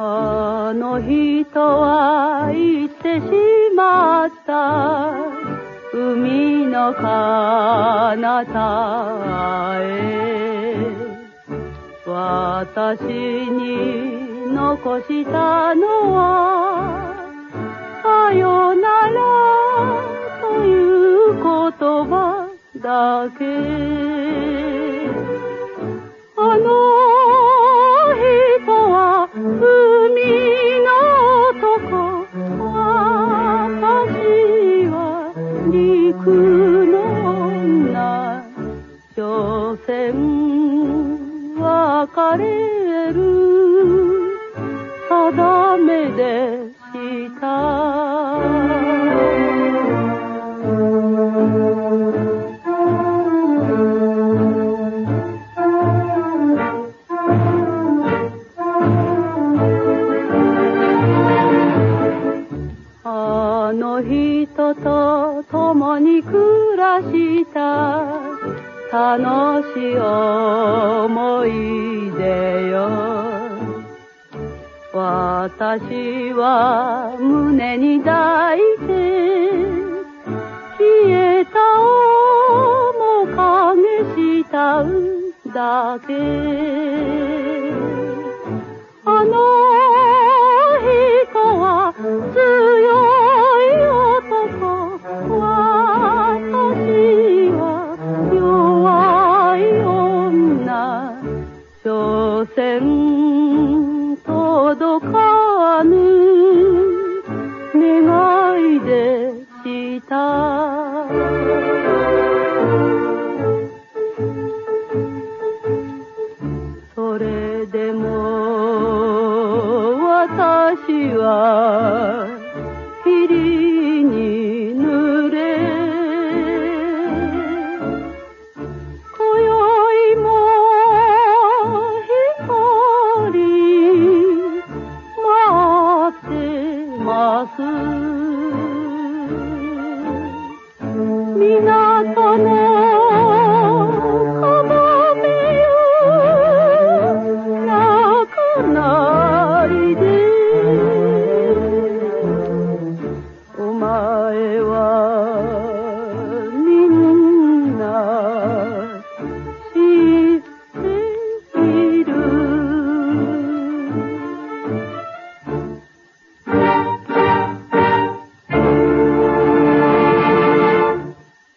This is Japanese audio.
乾いてしまった。海の彼方へ。私に残したのはさよならという言葉だけ。あの別れる。定めであの人と共に暮らした。楽しい思い出よ。私は胸に抱いて消えた面影したんだけ。あの線届かぬ願いでした。それでも私はます。港の浜辺よ、泣くなりで